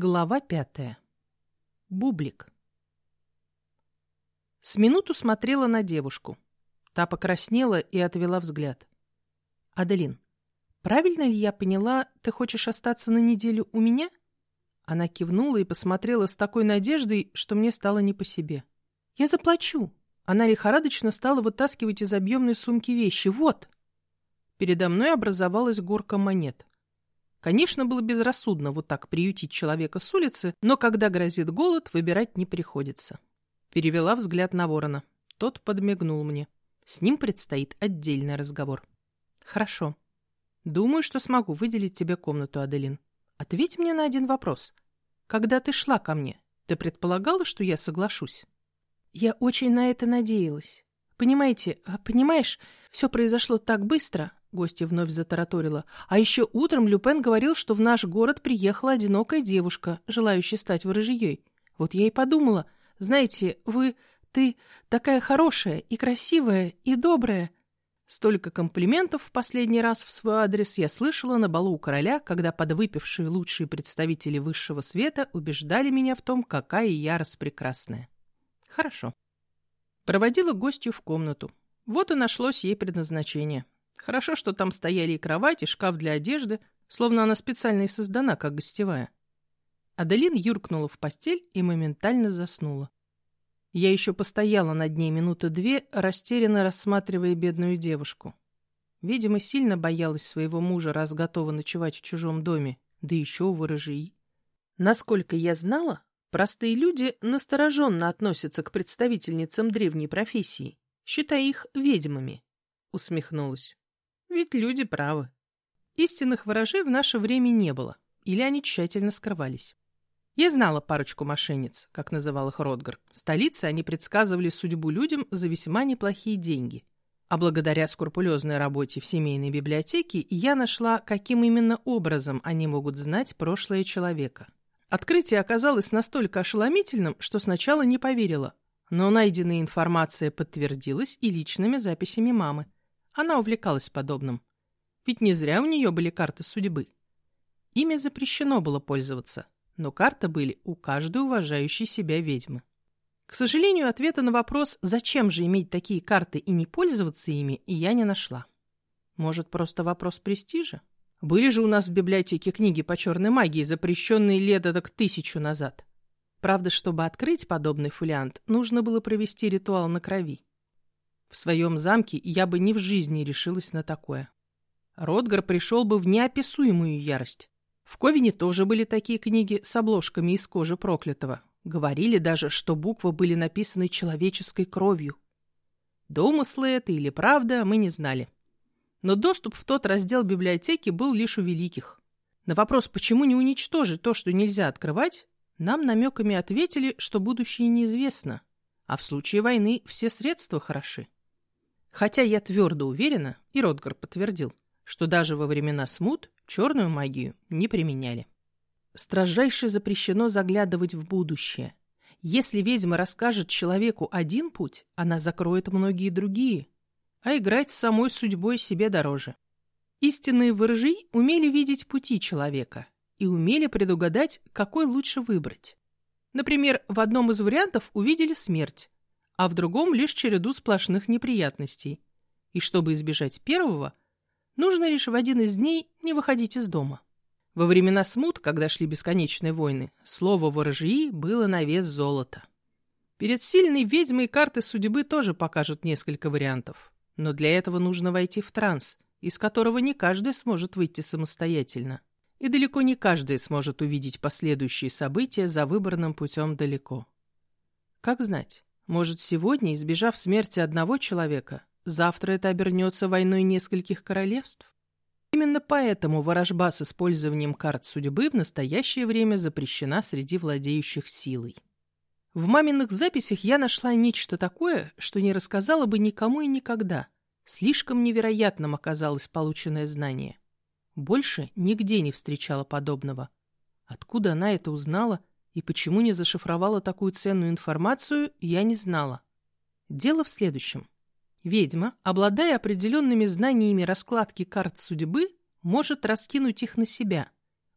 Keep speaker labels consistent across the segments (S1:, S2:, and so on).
S1: Глава пятая. Бублик. С минуту смотрела на девушку. Та покраснела и отвела взгляд. «Аделин, правильно ли я поняла, ты хочешь остаться на неделю у меня?» Она кивнула и посмотрела с такой надеждой, что мне стало не по себе. «Я заплачу!» Она лихорадочно стала вытаскивать из объемной сумки вещи. «Вот!» Передо мной образовалась горка монет. Конечно, было безрассудно вот так приютить человека с улицы, но когда грозит голод, выбирать не приходится. Перевела взгляд на ворона. Тот подмигнул мне. С ним предстоит отдельный разговор. Хорошо. Думаю, что смогу выделить тебе комнату, Аделин. Ответь мне на один вопрос. Когда ты шла ко мне, ты предполагала, что я соглашусь? Я очень на это надеялась. Понимаете, а, понимаешь, все произошло так быстро, Гостья вновь затараторила. А еще утром Люпен говорил, что в наш город приехала одинокая девушка, желающая стать ворожьей. Вот я и подумала, знаете, вы, ты такая хорошая и красивая и добрая. Столько комплиментов в последний раз в свой адрес я слышала на балу у короля, когда подвыпившие лучшие представители высшего света убеждали меня в том, какая я распрекрасная. Хорошо. Проводила гостью в комнату. Вот и нашлось ей предназначение. Хорошо, что там стояли и кровать, и шкаф для одежды, словно она специально и создана, как гостевая. Аделин юркнула в постель и моментально заснула. Я еще постояла над ней минуты две, растерянно рассматривая бедную девушку. Видимо, сильно боялась своего мужа, раз готова ночевать в чужом доме, да еще ворожии. Насколько я знала, простые люди настороженно относятся к представительницам древней профессии, считая их ведьмами, — усмехнулась. Ведь люди правы. Истинных ворожей в наше время не было, или они тщательно скрывались. Я знала парочку мошенниц, как называл их Ротгар. В столице они предсказывали судьбу людям за весьма неплохие деньги. А благодаря скрупулезной работе в семейной библиотеке я нашла, каким именно образом они могут знать прошлое человека. Открытие оказалось настолько ошеломительным, что сначала не поверила. Но найденная информация подтвердилась и личными записями мамы. Она увлекалась подобным. Ведь не зря у нее были карты судьбы. Ими запрещено было пользоваться, но карты были у каждой уважающей себя ведьмы. К сожалению, ответа на вопрос, зачем же иметь такие карты и не пользоваться ими, я не нашла. Может, просто вопрос престижа? Были же у нас в библиотеке книги по черной магии, запрещенные лет к тысячу назад. Правда, чтобы открыть подобный фолиант, нужно было провести ритуал на крови. В своем замке я бы ни в жизни решилась на такое. Ротгар пришел бы в неописуемую ярость. В Ковине тоже были такие книги с обложками из кожи проклятого. Говорили даже, что буквы были написаны человеческой кровью. Домыслы это или правда, мы не знали. Но доступ в тот раздел библиотеки был лишь у великих. На вопрос, почему не уничтожить то, что нельзя открывать, нам намеками ответили, что будущее неизвестно, а в случае войны все средства хороши. Хотя я твердо уверена, и Ротгар подтвердил, что даже во времена смут черную магию не применяли. Строжайше запрещено заглядывать в будущее. Если ведьма расскажет человеку один путь, она закроет многие другие, а играть с самой судьбой себе дороже. Истинные воржи умели видеть пути человека и умели предугадать, какой лучше выбрать. Например, в одном из вариантов увидели смерть, а в другом лишь череду сплошных неприятностей. И чтобы избежать первого, нужно лишь в один из дней не выходить из дома. Во времена смут, когда шли бесконечные войны, слово ворожии было на вес золота. Перед сильной ведьмой карты судьбы тоже покажут несколько вариантов. Но для этого нужно войти в транс, из которого не каждый сможет выйти самостоятельно. И далеко не каждый сможет увидеть последующие события за выбранным путем далеко. Как знать, может, сегодня, избежав смерти одного человека, завтра это обернется войной нескольких королевств? Именно поэтому ворожба с использованием карт судьбы в настоящее время запрещена среди владеющих силой. В маминых записях я нашла нечто такое, что не рассказала бы никому и никогда. Слишком невероятным оказалось полученное знание. Больше нигде не встречала подобного. Откуда она это узнала и почему не зашифровала такую ценную информацию, я не знала. Дело в следующем. Ведьма, обладая определенными знаниями раскладки карт судьбы, может раскинуть их на себя,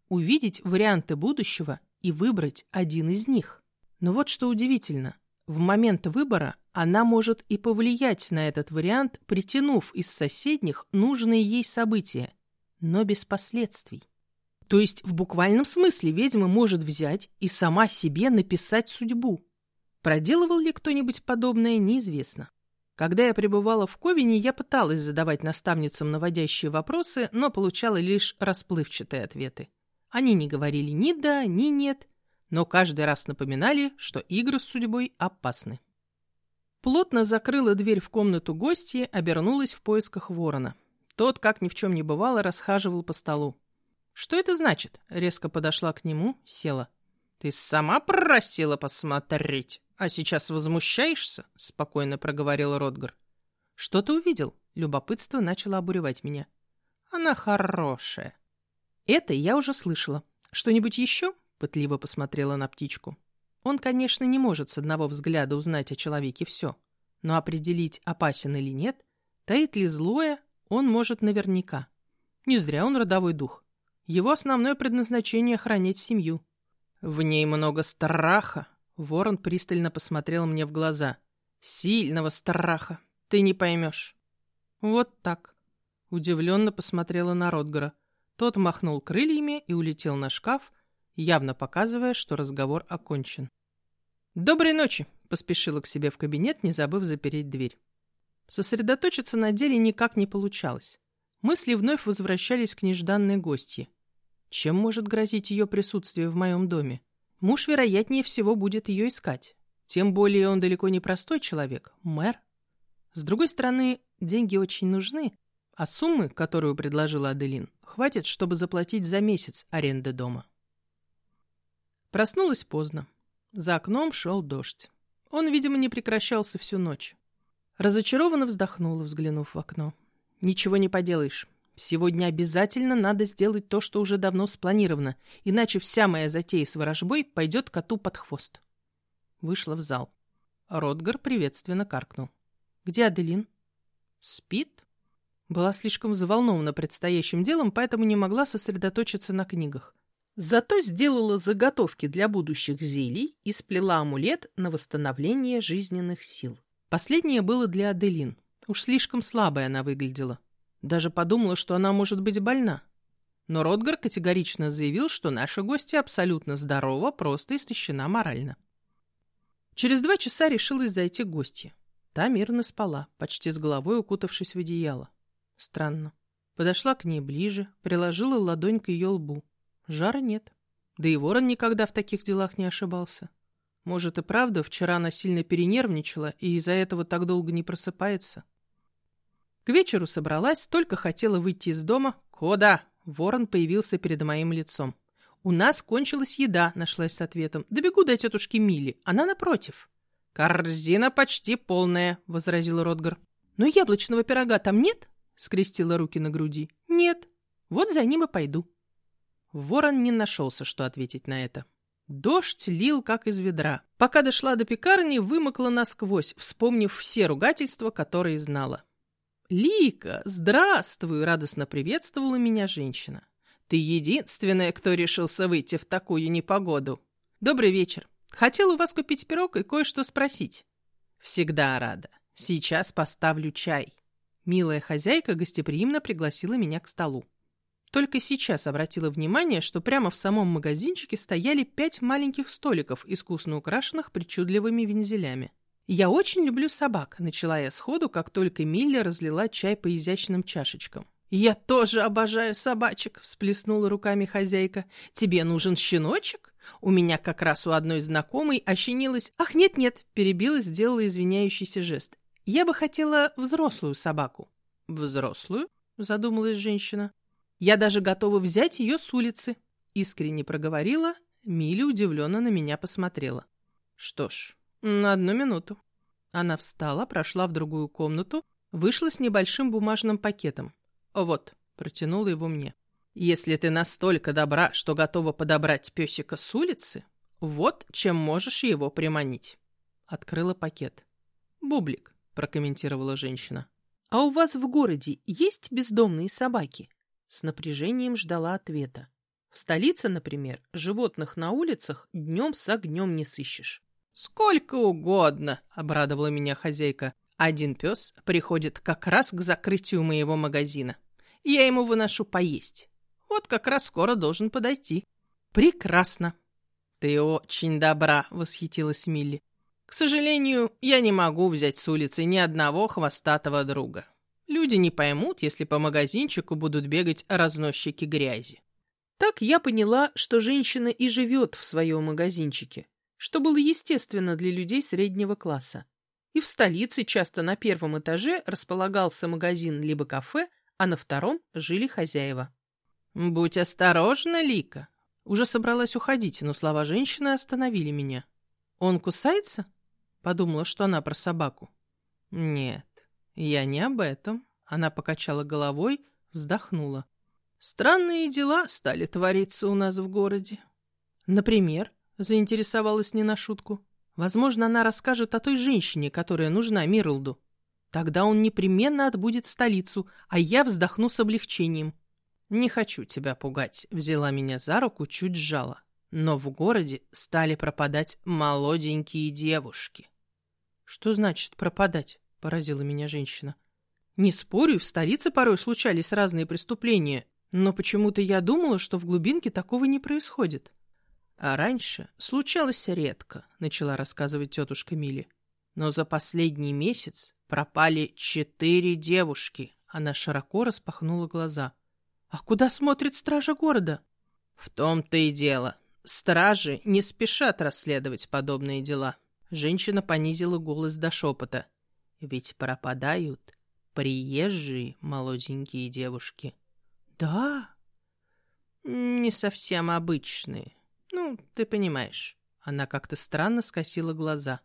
S1: увидеть варианты будущего и выбрать один из них. Но вот что удивительно. В момент выбора она может и повлиять на этот вариант, притянув из соседних нужные ей события, но без последствий. То есть в буквальном смысле ведьма может взять и сама себе написать судьбу. Проделывал ли кто-нибудь подобное, неизвестно. Когда я пребывала в Ковине, я пыталась задавать наставницам наводящие вопросы, но получала лишь расплывчатые ответы. Они не говорили ни да, ни нет, но каждый раз напоминали, что игры с судьбой опасны. Плотно закрыла дверь в комнату гостья, обернулась в поисках ворона. Тот, как ни в чем не бывало, расхаживал по столу. «Что это значит?» — резко подошла к нему, села. «Ты сама просила посмотреть, а сейчас возмущаешься?» — спокойно проговорил Ротгар. «Что ты увидел?» — любопытство начало обуревать меня. «Она хорошая». «Это я уже слышала. Что-нибудь еще?» — пытливо посмотрела на птичку. Он, конечно, не может с одного взгляда узнать о человеке все, но определить, опасен или нет, таит ли злое, он может наверняка. Не зря он родовой дух. Его основное предназначение — охранять семью. В ней много страха. Ворон пристально посмотрел мне в глаза. Сильного страха. Ты не поймешь. Вот так. Удивленно посмотрела на Ротгара. Тот махнул крыльями и улетел на шкаф, явно показывая, что разговор окончен. «Доброй ночи!» — поспешила к себе в кабинет, не забыв запереть дверь. Сосредоточиться на деле никак не получалось. Мысли вновь возвращались к нежданной гостье. Чем может грозить ее присутствие в моем доме? Муж, вероятнее всего, будет ее искать. Тем более он далеко не простой человек, мэр. С другой стороны, деньги очень нужны, а суммы, которую предложила Аделин, хватит, чтобы заплатить за месяц аренды дома. Проснулась поздно. За окном шел дождь. Он, видимо, не прекращался всю ночь. Разочарованно вздохнула, взглянув в окно. «Ничего не поделаешь. Сегодня обязательно надо сделать то, что уже давно спланировано, иначе вся моя затея с ворожбой пойдет коту под хвост». Вышла в зал. Ротгар приветственно каркнул. «Где Аделин?» «Спит?» Была слишком взволнована предстоящим делом, поэтому не могла сосредоточиться на книгах. Зато сделала заготовки для будущих зелий и сплела амулет на восстановление жизненных сил. Последнее было для Аделин. Уж слишком слабой она выглядела. Даже подумала, что она может быть больна. Но Ротгар категорично заявил, что наша гостья абсолютно здорова, просто истощена морально. Через два часа решилась зайти к гостье. Та мирно спала, почти с головой укутавшись в одеяло. Странно. Подошла к ней ближе, приложила ладонь к ее лбу. Жара нет. Да и ворон никогда в таких делах не ошибался. Может и правда, вчера она сильно перенервничала и из-за этого так долго не просыпается. К вечеру собралась, только хотела выйти из дома. «Куда?» Ворон появился перед моим лицом. «У нас кончилась еда», — нашлась с ответом. «Добегу до тетушки Мили. Она напротив». «Корзина почти полная», — возразил Ротгар. «Но яблочного пирога там нет?» — скрестила руки на груди. «Нет. Вот за ним и пойду». Ворон не нашелся, что ответить на это. Дождь лил, как из ведра. Пока дошла до пекарни, вымокла насквозь, вспомнив все ругательства, которые знала. «Лика, здравствуй!» — радостно приветствовала меня женщина. «Ты единственная, кто решился выйти в такую непогоду. Добрый вечер. Хотела у вас купить пирог и кое-что спросить». «Всегда рада. Сейчас поставлю чай». Милая хозяйка гостеприимно пригласила меня к столу. Только сейчас обратила внимание, что прямо в самом магазинчике стояли пять маленьких столиков, искусно украшенных причудливыми вензелями. «Я очень люблю собак», — начала я сходу, как только Милля разлила чай по изящным чашечкам. «Я тоже обожаю собачек», — всплеснула руками хозяйка. «Тебе нужен щеночек?» У меня как раз у одной знакомой ощенилась... «Ах, нет-нет», — перебила, сделала извиняющийся жест. «Я бы хотела взрослую собаку». «Взрослую?» — задумалась женщина. Я даже готова взять ее с улицы. Искренне проговорила. Миля удивленно на меня посмотрела. Что ж, на одну минуту. Она встала, прошла в другую комнату, вышла с небольшим бумажным пакетом. Вот, протянула его мне. Если ты настолько добра, что готова подобрать песика с улицы, вот чем можешь его приманить. Открыла пакет. Бублик, прокомментировала женщина. А у вас в городе есть бездомные собаки? С напряжением ждала ответа. В столице, например, животных на улицах днем с огнем не сыщешь. «Сколько угодно», — обрадовала меня хозяйка. «Один пес приходит как раз к закрытию моего магазина. Я ему выношу поесть. Вот как раз скоро должен подойти». «Прекрасно!» «Ты очень добра», — восхитилась Милли. «К сожалению, я не могу взять с улицы ни одного хвостатого друга. Люди не поймут, если по магазинчику будут бегать разносчики грязи». Так я поняла, что женщина и живет в своем магазинчике что было естественно для людей среднего класса. И в столице часто на первом этаже располагался магазин либо кафе, а на втором жили хозяева. «Будь осторожна, Лика!» Уже собралась уходить, но слова женщины остановили меня. «Он кусается?» Подумала, что она про собаку. «Нет, я не об этом». Она покачала головой, вздохнула. «Странные дела стали твориться у нас в городе». «Например?» Заинтересовалась не на шутку. Возможно, она расскажет о той женщине, которая нужна Мирлду. Тогда он непременно отбудет в столицу, а я вздохну с облегчением. «Не хочу тебя пугать», — взяла меня за руку, чуть сжала. Но в городе стали пропадать молоденькие девушки. «Что значит пропадать?» — поразила меня женщина. «Не спорю, в столице порой случались разные преступления, но почему-то я думала, что в глубинке такого не происходит». А раньше случалось редко, начала рассказывать тетушка Мили. Но за последний месяц пропали четыре девушки. Она широко распахнула глаза. А куда смотрит стража города? В том-то и дело. Стражи не спешат расследовать подобные дела. Женщина понизила голос до шепота. Ведь пропадают приезжие молоденькие девушки. Да? Не совсем обычные. Ну, ты понимаешь. Она как-то странно скосила глаза.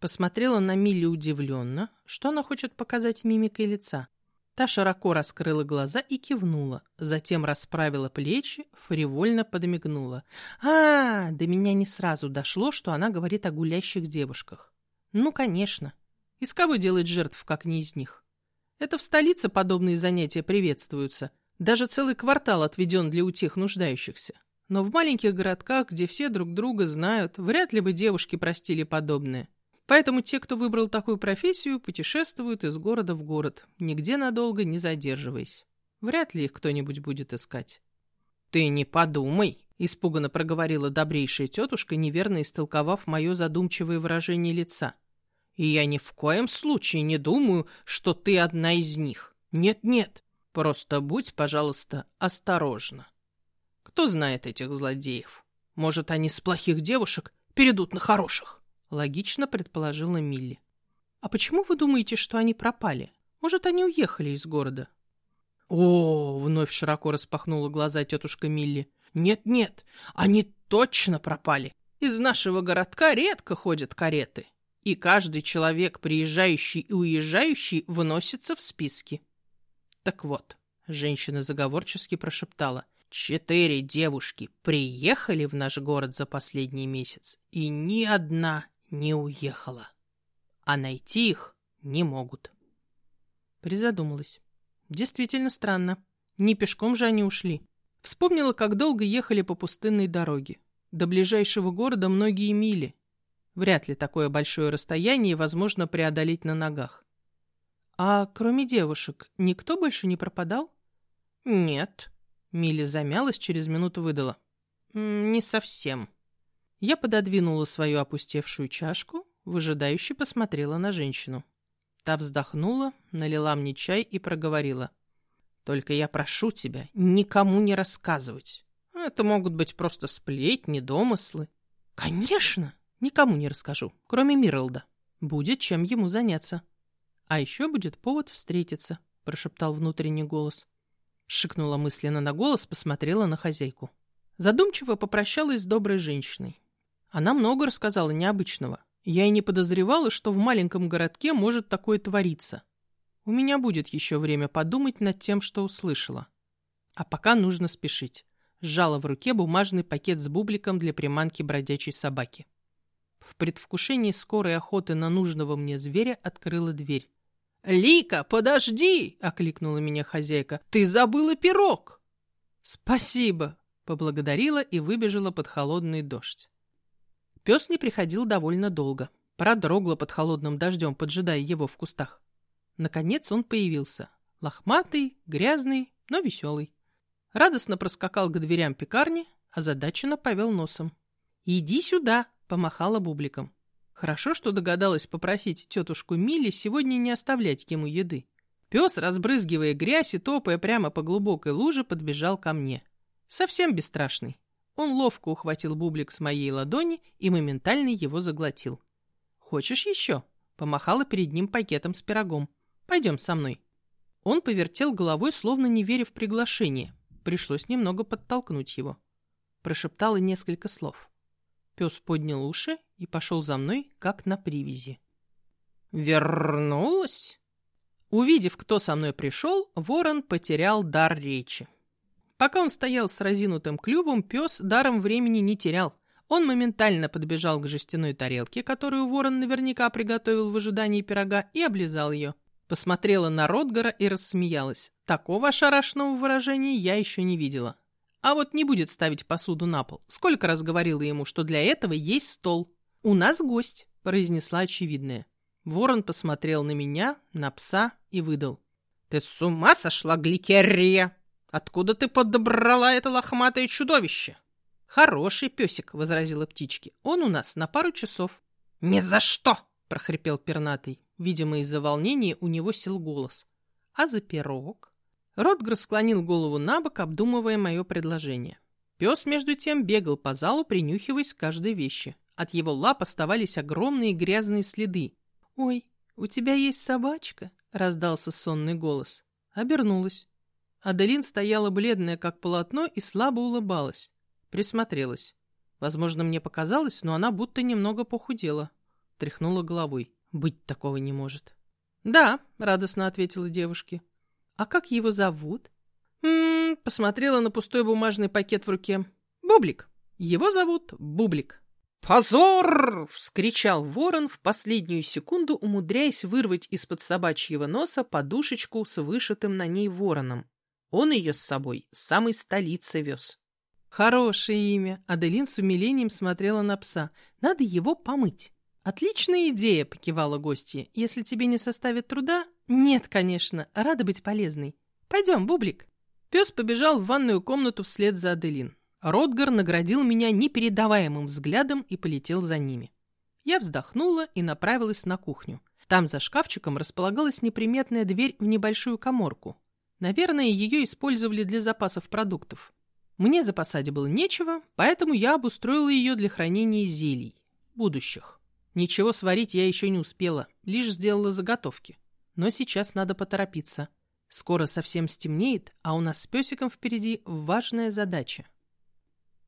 S1: Посмотрела на Милли удивленно, что она хочет показать мимикой лица. Та широко раскрыла глаза и кивнула, затем расправила плечи, фривольно подмигнула. а, до меня не сразу дошло, что она говорит о гулящих девушках. Ну, конечно. Из кого делать жертв, как не из них? Это в столице подобные занятия приветствуются. Даже целый квартал отведен для утех нуждающихся. Но в маленьких городках, где все друг друга знают, вряд ли бы девушки простили подобное. Поэтому те, кто выбрал такую профессию, путешествуют из города в город, нигде надолго не задерживаясь. Вряд ли их кто-нибудь будет искать. «Ты не подумай!» — испуганно проговорила добрейшая тетушка, неверно истолковав мое задумчивое выражение лица. «И я ни в коем случае не думаю, что ты одна из них. Нет-нет, просто будь, пожалуйста, осторожна». Кто знает этих злодеев? Может, они с плохих девушек перейдут на хороших? Логично предположила Милли. А почему вы думаете, что они пропали? Может, они уехали из города? О, вновь широко распахнула глаза тетушка Милли. Нет-нет, они точно пропали. Из нашего городка редко ходят кареты. И каждый человек, приезжающий и уезжающий, выносится в списки. Так вот, женщина заговорчески прошептала — Четыре девушки приехали в наш город за последний месяц, и ни одна не уехала. А найти их не могут. Призадумалась. Действительно странно. Не пешком же они ушли. Вспомнила, как долго ехали по пустынной дороге. До ближайшего города многие мили. Вряд ли такое большое расстояние возможно преодолеть на ногах. А кроме девушек, никто больше не пропадал? Нет, Милли замялась, через минуту выдала. «Не совсем». Я пододвинула свою опустевшую чашку, выжидающе посмотрела на женщину. Та вздохнула, налила мне чай и проговорила. «Только я прошу тебя никому не рассказывать. Это могут быть просто сплетни, домыслы». «Конечно! Никому не расскажу, кроме Мирлда. Будет чем ему заняться». «А еще будет повод встретиться», — прошептал внутренний голос. Шикнула мысленно на голос, посмотрела на хозяйку. Задумчиво попрощалась с доброй женщиной. Она много рассказала необычного. Я и не подозревала, что в маленьком городке может такое твориться. У меня будет еще время подумать над тем, что услышала. А пока нужно спешить. Сжала в руке бумажный пакет с бубликом для приманки бродячей собаки. В предвкушении скорой охоты на нужного мне зверя открыла дверь. «Лика, подожди!» — окликнула меня хозяйка. «Ты забыла пирог!» «Спасибо!» — поблагодарила и выбежала под холодный дождь. Пес не приходил довольно долго. Продрогла под холодным дождем, поджидая его в кустах. Наконец он появился. Лохматый, грязный, но веселый. Радостно проскакал к дверям пекарни, озадаченно повел носом. «Иди сюда!» — помахала бубликом. Хорошо, что догадалась попросить тетушку Милли сегодня не оставлять ему еды. Пес, разбрызгивая грязь и топая прямо по глубокой луже, подбежал ко мне. Совсем бесстрашный. Он ловко ухватил бублик с моей ладони и моментально его заглотил. «Хочешь еще?» Помахала перед ним пакетом с пирогом. «Пойдем со мной». Он повертел головой, словно не веря в приглашение. Пришлось немного подтолкнуть его. Прошептала несколько слов. Пес поднял уши и пошел за мной, как на привязи. «Вернулась?» Увидев, кто со мной пришел, ворон потерял дар речи. Пока он стоял с разинутым клювом, пес даром времени не терял. Он моментально подбежал к жестяной тарелке, которую ворон наверняка приготовил в ожидании пирога, и облизал ее. Посмотрела на Ротгара и рассмеялась. Такого ошарашенного выражения я еще не видела. А вот не будет ставить посуду на пол. Сколько раз говорила ему, что для этого есть стол. «У нас гость», — произнесла очевидное. Ворон посмотрел на меня, на пса и выдал. «Ты с ума сошла, Гликерия? Откуда ты подобрала это лохматое чудовище?» «Хороший песик», — возразила птички. «Он у нас на пару часов». «Ни за что!» — прохрипел пернатый. Видимо, из-за волнения у него сел голос. «А за пирог?» Ротгар склонил голову на бок, обдумывая мое предложение. Пес, между тем, бегал по залу, принюхиваясь к каждой вещи. От его лап оставались огромные грязные следы, «Ой, у тебя есть собачка?» — раздался сонный голос. Обернулась. Аделин стояла бледная, как полотно, и слабо улыбалась. Присмотрелась. Возможно, мне показалось, но она будто немного похудела. Тряхнула головой. Быть такого не может. «Да», — радостно ответила девушке. «А как его зовут?» «М-м-м», посмотрела на пустой бумажный пакет в руке. «Бублик. Его зовут Бублик». «Позор!» — вскричал ворон в последнюю секунду, умудряясь вырвать из-под собачьего носа подушечку с вышитым на ней вороном. Он ее с собой с самой столицы вез. «Хорошее имя!» — Аделин с умилением смотрела на пса. «Надо его помыть». «Отличная идея!» — покивала гостья. «Если тебе не составит труда...» «Нет, конечно, рада быть полезной. Пойдем, Бублик». Пес побежал в ванную комнату вслед за Аделин. Ротгар наградил меня непередаваемым взглядом и полетел за ними. Я вздохнула и направилась на кухню. Там за шкафчиком располагалась неприметная дверь в небольшую коморку. Наверное, ее использовали для запасов продуктов. Мне запасать было нечего, поэтому я обустроила ее для хранения зелий. Будущих. Ничего сварить я еще не успела, лишь сделала заготовки. Но сейчас надо поторопиться. Скоро совсем стемнеет, а у нас с песиком впереди важная задача.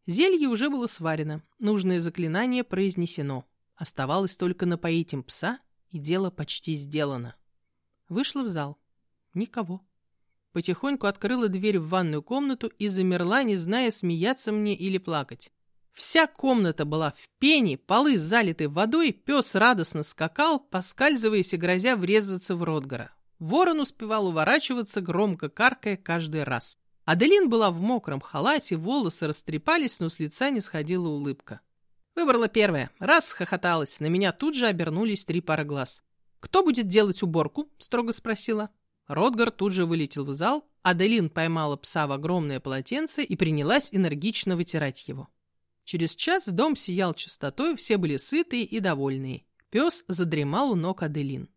S1: Зелье уже было сварено, нужное заклинание произнесено. Оставалось только напоить им пса, и дело почти сделано. Вышла в зал. Никого. Потихоньку открыла дверь в ванную комнату и замерла, не зная, смеяться мне или плакать. Вся комната была в пене, полы залиты водой, пес радостно скакал, поскальзываясь и грозя врезаться в Ротгара. Ворон успевал уворачиваться, громко каркая каждый раз. Аделин была в мокром халате, волосы растрепались, но с лица не сходила улыбка. Выбрала первое. Раз хохоталась, на меня тут же обернулись три пары глаз. «Кто будет делать уборку?» — строго спросила. Ротгар тут же вылетел в зал, Аделин поймала пса в огромное полотенце и принялась энергично вытирать его. Через час дом сиял чистотой, все были сытые и довольные. Пес задремал у ног Аделин.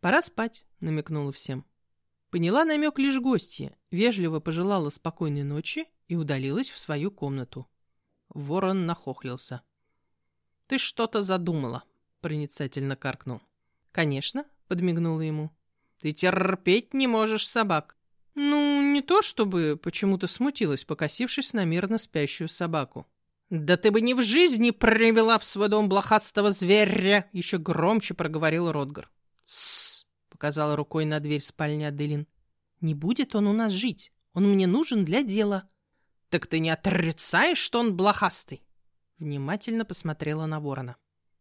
S1: «Пора спать», — намекнула всем. Поняла намек лишь гостья, вежливо пожелала спокойной ночи и удалилась в свою комнату. Ворон нахохлился. — Ты что-то задумала, — проницательно каркнул. — Конечно, — подмигнула ему. — Ты терпеть не можешь собак. — Ну, не то чтобы почему-то смутилась, покосившись на мирно спящую собаку. — Да ты бы ни в жизни привела в свой дом блохастого зверя! — еще громче проговорил Ротгар. — Тссс! показала рукой на дверь спальни Аделин. «Не будет он у нас жить. Он мне нужен для дела». «Так ты не отрицаешь, что он блохастый?» Внимательно посмотрела на ворона.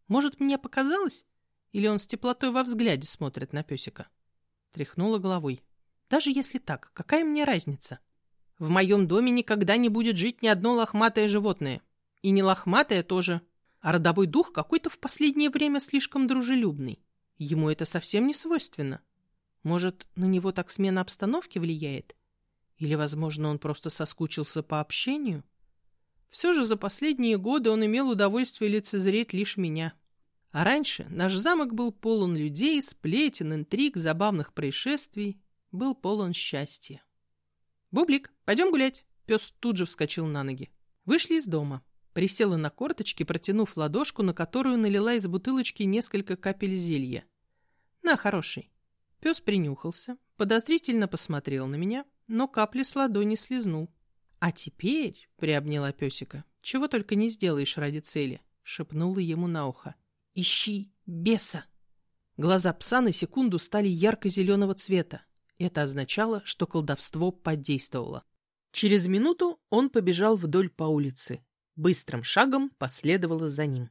S1: «Может, мне показалось? Или он с теплотой во взгляде смотрит на песика?» Тряхнула головой. «Даже если так, какая мне разница?» В моем доме никогда не будет жить ни одно лохматое животное. И не лохматое тоже. А родовой дух какой-то в последнее время слишком дружелюбный. Ему это совсем не свойственно. Может, на него так смена обстановки влияет? Или, возможно, он просто соскучился по общению? Все же за последние годы он имел удовольствие лицезреть лишь меня. А раньше наш замок был полон людей, сплетен, интриг, забавных происшествий, был полон счастья. «Бублик, пойдем гулять!» Пес тут же вскочил на ноги. Вышли из дома. Присела на корточки, протянув ладошку, на которую налила из бутылочки несколько капель зелья. «На, хороший!» Пес принюхался, подозрительно посмотрел на меня, но капли с ладони слезнул. «А теперь», — приобняла песика, — «чего только не сделаешь ради цели», — шепнула ему на ухо. «Ищи беса!» Глаза пса на секунду стали ярко-зеленого цвета. Это означало, что колдовство подействовало. Через минуту он побежал вдоль по улице. Быстрым шагом последовала за ним.